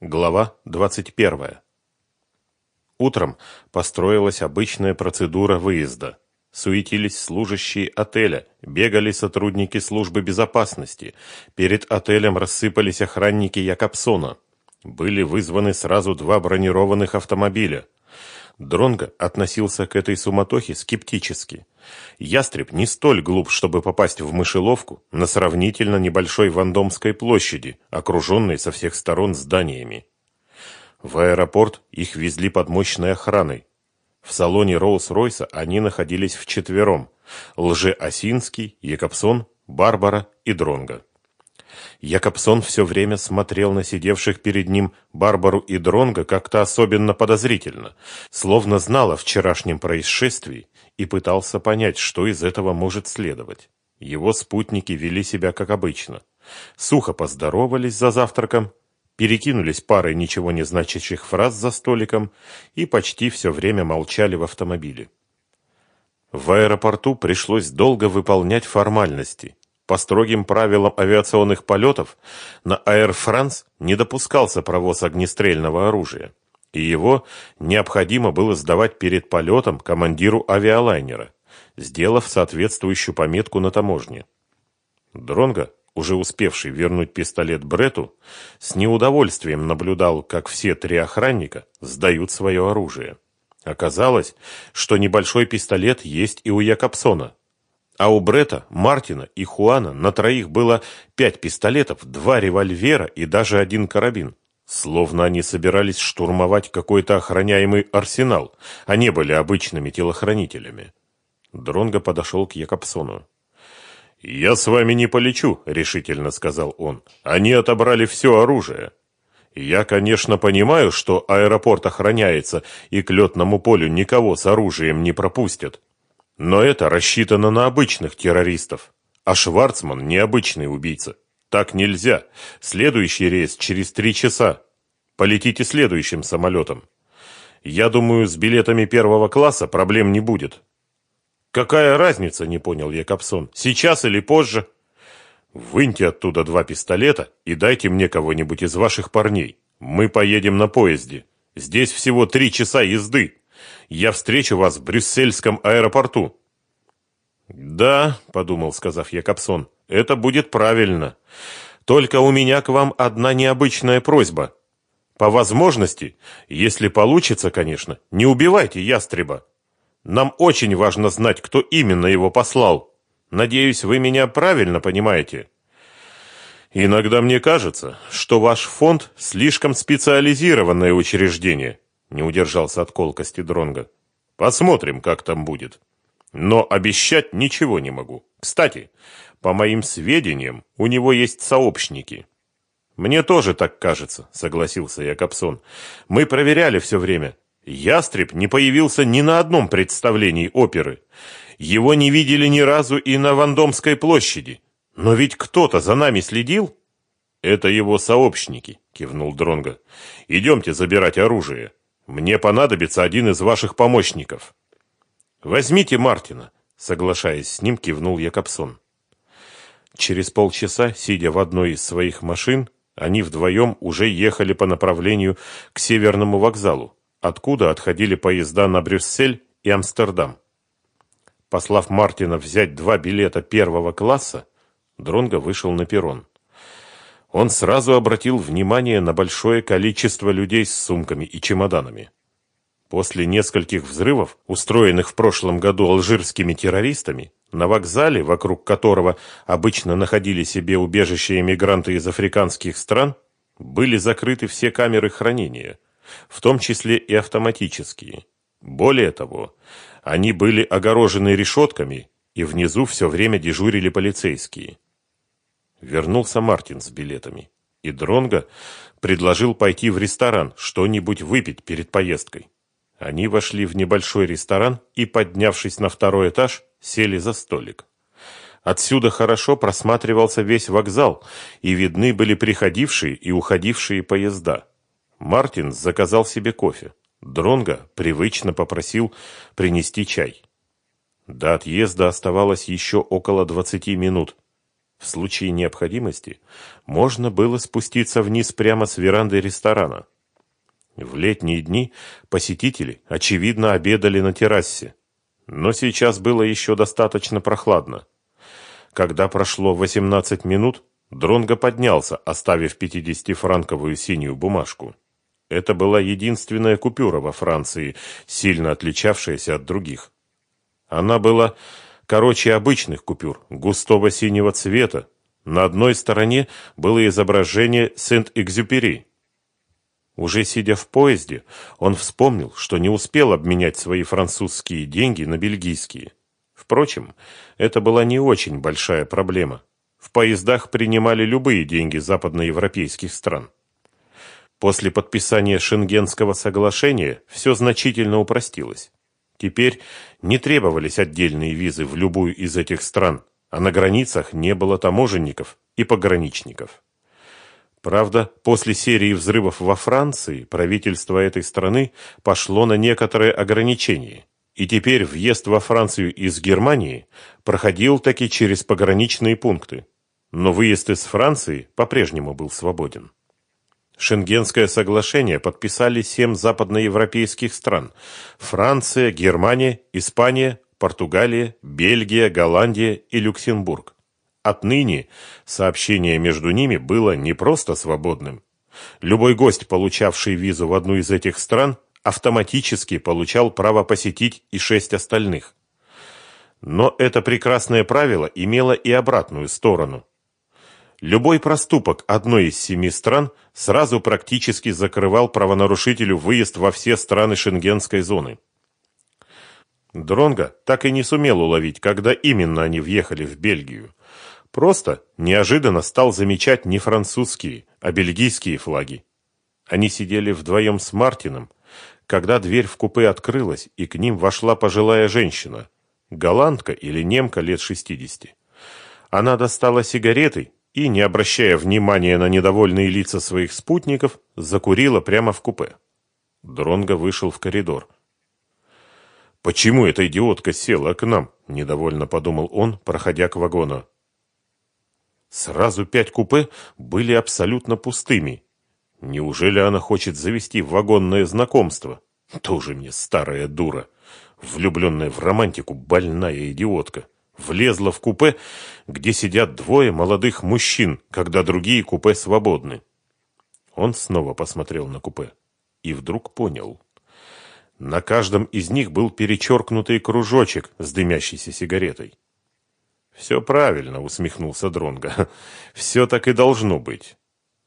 Глава 21. Утром построилась обычная процедура выезда. Суетились служащие отеля, бегали сотрудники службы безопасности. Перед отелем рассыпались охранники Якобсона. Были вызваны сразу два бронированных автомобиля. Дронго относился к этой суматохе скептически. Ястреб не столь глуп, чтобы попасть в мышеловку на сравнительно небольшой Вандомской площади, окруженной со всех сторон зданиями. В аэропорт их везли под мощной охраной. В салоне Роуз-Ройса они находились вчетвером. Лже-Осинский, Якобсон, Барбара и Дронго. Якобсон все время смотрел на сидевших перед ним Барбару и Дронга как-то особенно подозрительно, словно знал о вчерашнем происшествии и пытался понять, что из этого может следовать. Его спутники вели себя как обычно. Сухо поздоровались за завтраком, перекинулись парой ничего не значащих фраз за столиком и почти все время молчали в автомобиле. В аэропорту пришлось долго выполнять формальности. По строгим правилам авиационных полетов на Air France не допускался провоз огнестрельного оружия, и его необходимо было сдавать перед полетом командиру авиалайнера, сделав соответствующую пометку на таможне. Дронго, уже успевший вернуть пистолет Брету, с неудовольствием наблюдал, как все три охранника сдают свое оружие. Оказалось, что небольшой пистолет есть и у Якобсона, а у Брета, Мартина и Хуана на троих было пять пистолетов, два револьвера и даже один карабин. Словно они собирались штурмовать какой-то охраняемый арсенал, а не были обычными телохранителями. Дронго подошел к Якобсону. «Я с вами не полечу», — решительно сказал он. «Они отобрали все оружие. Я, конечно, понимаю, что аэропорт охраняется, и к летному полю никого с оружием не пропустят. Но это рассчитано на обычных террористов. А Шварцман необычный убийца. Так нельзя. Следующий рейс через три часа. Полетите следующим самолетом. Я думаю, с билетами первого класса проблем не будет. Какая разница, не понял Якобсон. Сейчас или позже? Выньте оттуда два пистолета и дайте мне кого-нибудь из ваших парней. Мы поедем на поезде. Здесь всего три часа езды. Я встречу вас в брюссельском аэропорту. Да, подумал, сказав Якобсон, это будет правильно. Только у меня к вам одна необычная просьба. По возможности, если получится, конечно, не убивайте ястреба. Нам очень важно знать, кто именно его послал. Надеюсь, вы меня правильно понимаете. Иногда мне кажется, что ваш фонд слишком специализированное учреждение не удержался от колкости Дронга. Посмотрим, как там будет. Но обещать ничего не могу. Кстати, по моим сведениям, у него есть сообщники. Мне тоже так кажется, согласился Якобсон. Мы проверяли все время. Ястреб не появился ни на одном представлении оперы. Его не видели ни разу и на Вандомской площади. Но ведь кто-то за нами следил. Это его сообщники, кивнул Дронга. Идемте забирать оружие. Мне понадобится один из ваших помощников. Возьмите Мартина, соглашаясь с ним, кивнул Якобсон. Через полчаса, сидя в одной из своих машин, они вдвоем уже ехали по направлению к северному вокзалу, откуда отходили поезда на Брюссель и Амстердам. Послав Мартина взять два билета первого класса, Дронго вышел на перрон он сразу обратил внимание на большое количество людей с сумками и чемоданами. После нескольких взрывов, устроенных в прошлом году алжирскими террористами, на вокзале, вокруг которого обычно находили себе убежище эмигранты из африканских стран, были закрыты все камеры хранения, в том числе и автоматические. Более того, они были огорожены решетками, и внизу все время дежурили полицейские. Вернулся Мартин с билетами. И Дронго предложил пойти в ресторан, что-нибудь выпить перед поездкой. Они вошли в небольшой ресторан и, поднявшись на второй этаж, сели за столик. Отсюда хорошо просматривался весь вокзал, и видны были приходившие и уходившие поезда. Мартин заказал себе кофе. Дронго привычно попросил принести чай. До отъезда оставалось еще около двадцати минут. В случае необходимости можно было спуститься вниз прямо с веранды ресторана. В летние дни посетители, очевидно, обедали на террасе. Но сейчас было еще достаточно прохладно. Когда прошло 18 минут, Дронго поднялся, оставив 50-франковую синюю бумажку. Это была единственная купюра во Франции, сильно отличавшаяся от других. Она была короче обычных купюр, густого синего цвета. На одной стороне было изображение Сент-Экзюпери. Уже сидя в поезде, он вспомнил, что не успел обменять свои французские деньги на бельгийские. Впрочем, это была не очень большая проблема. В поездах принимали любые деньги западноевропейских стран. После подписания Шенгенского соглашения все значительно упростилось. Теперь не требовались отдельные визы в любую из этих стран, а на границах не было таможенников и пограничников. Правда, после серии взрывов во Франции правительство этой страны пошло на некоторые ограничения, и теперь въезд во Францию из Германии проходил таки через пограничные пункты, но выезд из Франции по-прежнему был свободен. Шенгенское соглашение подписали семь западноевропейских стран – Франция, Германия, Испания, Португалия, Бельгия, Голландия и Люксембург. Отныне сообщение между ними было не просто свободным. Любой гость, получавший визу в одну из этих стран, автоматически получал право посетить и шесть остальных. Но это прекрасное правило имело и обратную сторону. Любой проступок одной из семи стран сразу практически закрывал правонарушителю выезд во все страны шенгенской зоны. Дронго так и не сумел уловить, когда именно они въехали в Бельгию. Просто неожиданно стал замечать не французские, а бельгийские флаги. Они сидели вдвоем с Мартином, когда дверь в купе открылась, и к ним вошла пожилая женщина, голландка или немка лет шестидесяти. Она достала сигареты и, не обращая внимания на недовольные лица своих спутников, закурила прямо в купе. Дронго вышел в коридор. «Почему эта идиотка села к нам?» – недовольно подумал он, проходя к вагону. Сразу пять купе были абсолютно пустыми. Неужели она хочет завести вагонное знакомство? Тоже мне старая дура, влюбленная в романтику больная идиотка влезла в купе, где сидят двое молодых мужчин, когда другие купе свободны. Он снова посмотрел на купе и вдруг понял. На каждом из них был перечеркнутый кружочек с дымящейся сигаретой. «Все правильно», — усмехнулся Дронга. «Все так и должно быть.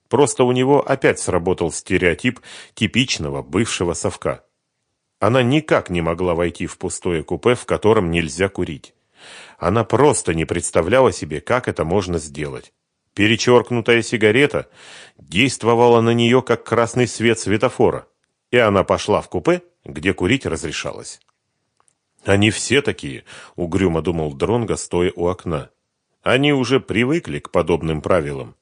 Просто у него опять сработал стереотип типичного бывшего совка. Она никак не могла войти в пустое купе, в котором нельзя курить. Она просто не представляла себе, как это можно сделать. Перечеркнутая сигарета действовала на нее, как красный свет светофора, и она пошла в купе, где курить разрешалось. «Они все такие», — угрюмо думал Дронго, стоя у окна. «Они уже привыкли к подобным правилам.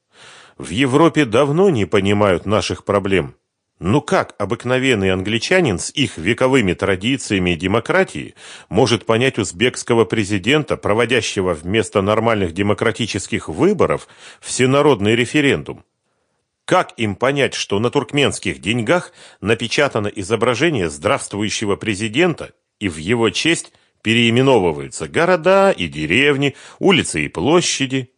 В Европе давно не понимают наших проблем. Ну как обыкновенный англичанин с их вековыми традициями демократии может понять узбекского президента, проводящего вместо нормальных демократических выборов всенародный референдум? Как им понять, что на туркменских деньгах напечатано изображение здравствующего президента и в его честь переименовываются города и деревни, улицы и площади?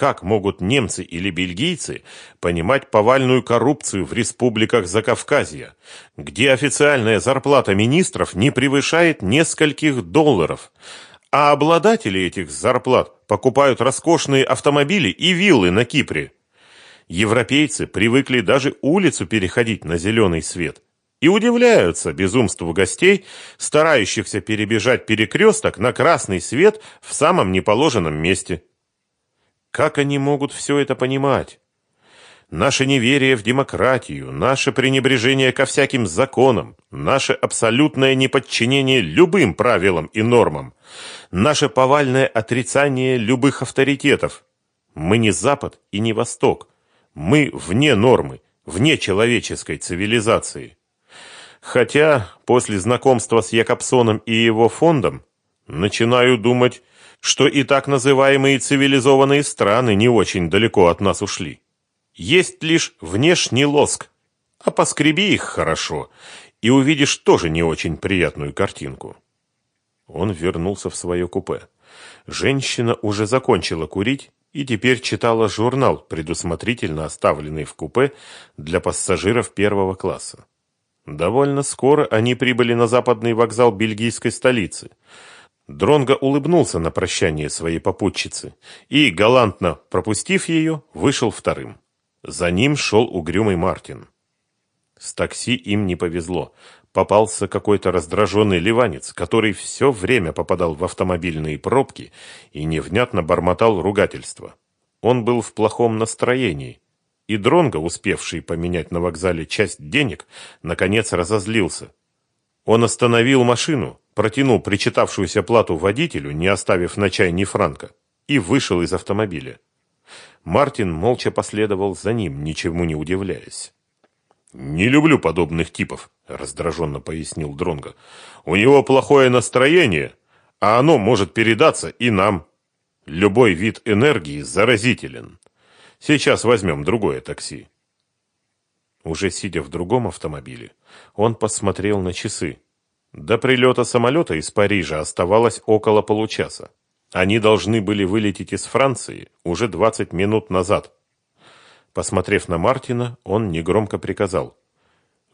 Как могут немцы или бельгийцы понимать повальную коррупцию в республиках Закавказья, где официальная зарплата министров не превышает нескольких долларов, а обладатели этих зарплат покупают роскошные автомобили и виллы на Кипре? Европейцы привыкли даже улицу переходить на зеленый свет и удивляются безумству гостей, старающихся перебежать перекресток на красный свет в самом неположенном месте. Как они могут все это понимать? Наше неверие в демократию, наше пренебрежение ко всяким законам, наше абсолютное неподчинение любым правилам и нормам, наше повальное отрицание любых авторитетов. Мы не Запад и не Восток. Мы вне нормы, вне человеческой цивилизации. Хотя после знакомства с Якобсоном и его фондом начинаю думать, что и так называемые цивилизованные страны не очень далеко от нас ушли. Есть лишь внешний лоск, а поскреби их хорошо, и увидишь тоже не очень приятную картинку. Он вернулся в свое купе. Женщина уже закончила курить и теперь читала журнал, предусмотрительно оставленный в купе для пассажиров первого класса. Довольно скоро они прибыли на западный вокзал бельгийской столицы. Дронго улыбнулся на прощание своей попутчицы и, галантно пропустив ее, вышел вторым. За ним шел угрюмый Мартин. С такси им не повезло. Попался какой-то раздраженный ливанец, который все время попадал в автомобильные пробки и невнятно бормотал ругательства. Он был в плохом настроении, и Дронго, успевший поменять на вокзале часть денег, наконец разозлился. Он остановил машину, протянул причитавшуюся плату водителю, не оставив на чай ни франка, и вышел из автомобиля. Мартин молча последовал за ним, ничему не удивляясь. «Не люблю подобных типов», — раздраженно пояснил Дронго. «У него плохое настроение, а оно может передаться и нам. Любой вид энергии заразителен. Сейчас возьмем другое такси». Уже сидя в другом автомобиле, он посмотрел на часы. До прилета самолета из Парижа оставалось около получаса. Они должны были вылететь из Франции уже 20 минут назад. Посмотрев на Мартина, он негромко приказал.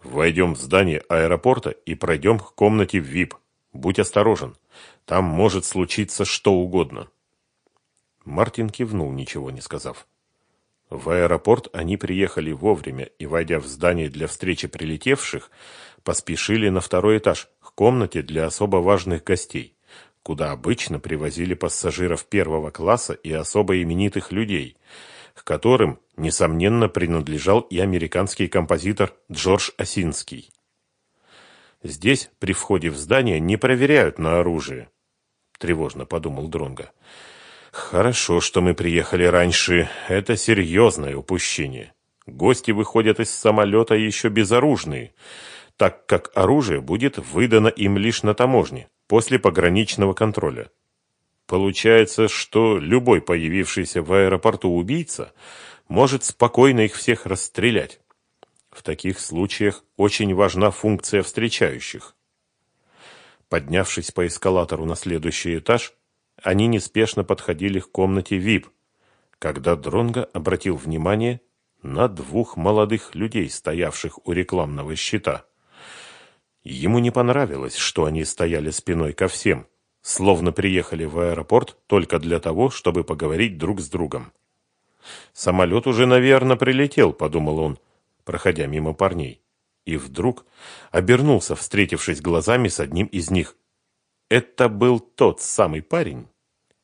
«Войдем в здание аэропорта и пройдем к комнате в ВИП. Будь осторожен. Там может случиться что угодно». Мартин кивнул, ничего не сказав. В аэропорт они приехали вовремя и, войдя в здание для встречи прилетевших, поспешили на второй этаж, к комнате для особо важных гостей, куда обычно привозили пассажиров первого класса и особо именитых людей – к которым, несомненно, принадлежал и американский композитор Джордж Осинский. Здесь, при входе в здание, не проверяют на оружие, тревожно подумал Дронга. Хорошо, что мы приехали раньше. Это серьезное упущение. Гости выходят из самолета еще безоружные, так как оружие будет выдано им лишь на таможне, после пограничного контроля. Получается, что любой появившийся в аэропорту убийца может спокойно их всех расстрелять. В таких случаях очень важна функция встречающих. Поднявшись по эскалатору на следующий этаж, они неспешно подходили к комнате VIP, когда Дронго обратил внимание на двух молодых людей, стоявших у рекламного щита. Ему не понравилось, что они стояли спиной ко всем – словно приехали в аэропорт только для того, чтобы поговорить друг с другом. «Самолет уже, наверное, прилетел», — подумал он, проходя мимо парней. И вдруг обернулся, встретившись глазами с одним из них. Это был тот самый парень,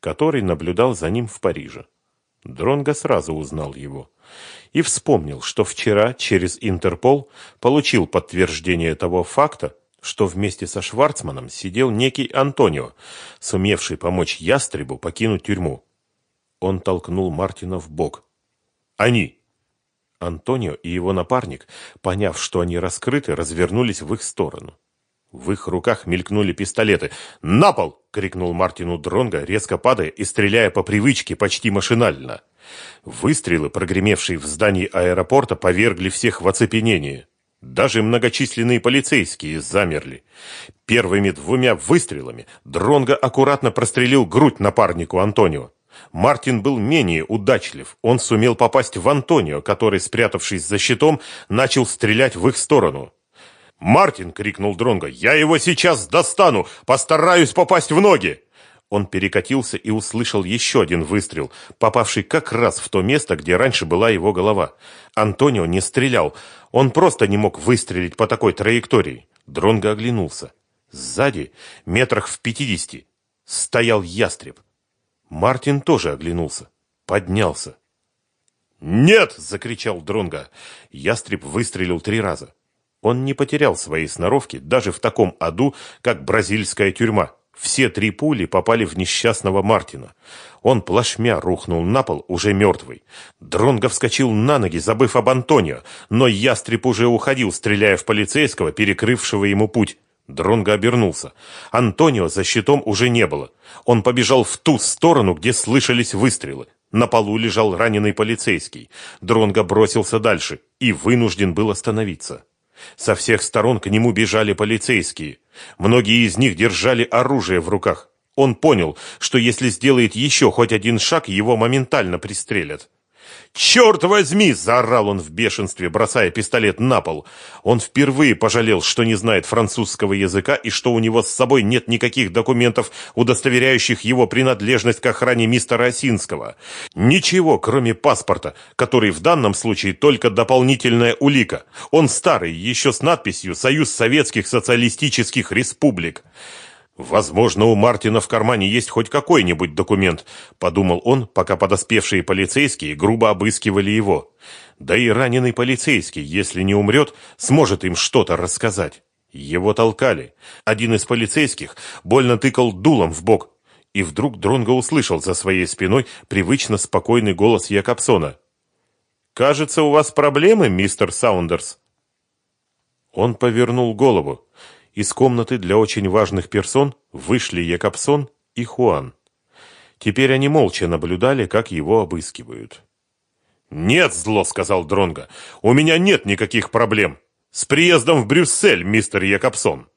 который наблюдал за ним в Париже. Дронго сразу узнал его и вспомнил, что вчера через Интерпол получил подтверждение того факта, что вместе со Шварцманом сидел некий Антонио, сумевший помочь ястребу покинуть тюрьму. Он толкнул Мартина в бок. «Они!» Антонио и его напарник, поняв, что они раскрыты, развернулись в их сторону. В их руках мелькнули пистолеты. «На пол!» — крикнул Мартину Дронго, резко падая и стреляя по привычке почти машинально. Выстрелы, прогремевшие в здании аэропорта, повергли всех в оцепенение. Даже многочисленные полицейские замерли. Первыми двумя выстрелами Дронго аккуратно прострелил грудь напарнику Антонио. Мартин был менее удачлив. Он сумел попасть в Антонио, который, спрятавшись за щитом, начал стрелять в их сторону. «Мартин!» — крикнул Дронго. «Я его сейчас достану! Постараюсь попасть в ноги!» Он перекатился и услышал еще один выстрел, попавший как раз в то место, где раньше была его голова. Антонио не стрелял. Он просто не мог выстрелить по такой траектории. Дронго оглянулся. Сзади, метрах в пятидесяти, стоял ястреб. Мартин тоже оглянулся. Поднялся. «Нет!» — закричал Дронго. Ястреб выстрелил три раза. Он не потерял своей сноровки даже в таком аду, как бразильская тюрьма. Все три пули попали в несчастного Мартина. Он плашмя рухнул на пол, уже мертвый. Дронго вскочил на ноги, забыв об Антонио, но ястреб уже уходил, стреляя в полицейского, перекрывшего ему путь. Дронго обернулся. Антонио за щитом уже не было. Он побежал в ту сторону, где слышались выстрелы. На полу лежал раненый полицейский. Дронго бросился дальше и вынужден был остановиться. Со всех сторон к нему бежали полицейские. Многие из них держали оружие в руках. Он понял, что если сделает еще хоть один шаг, его моментально пристрелят. «Черт возьми!» – заорал он в бешенстве, бросая пистолет на пол. Он впервые пожалел, что не знает французского языка и что у него с собой нет никаких документов, удостоверяющих его принадлежность к охране мистера Осинского. Ничего, кроме паспорта, который в данном случае только дополнительная улика. Он старый, еще с надписью «Союз Советских Социалистических Республик». Возможно, у Мартина в кармане есть хоть какой-нибудь документ, подумал он, пока подоспевшие полицейские грубо обыскивали его. Да и раненый полицейский, если не умрет, сможет им что-то рассказать. Его толкали. Один из полицейских больно тыкал дулом в бок, и вдруг Дронго услышал за своей спиной привычно спокойный голос Якобсона. «Кажется, у вас проблемы, мистер Саундерс?» Он повернул голову из комнаты для очень важных персон вышли Якобсон и Хуан. Теперь они молча наблюдали, как его обыскивают. «Нет, зло», — сказал Дронго, — «у меня нет никаких проблем. С приездом в Брюссель, мистер Якобсон».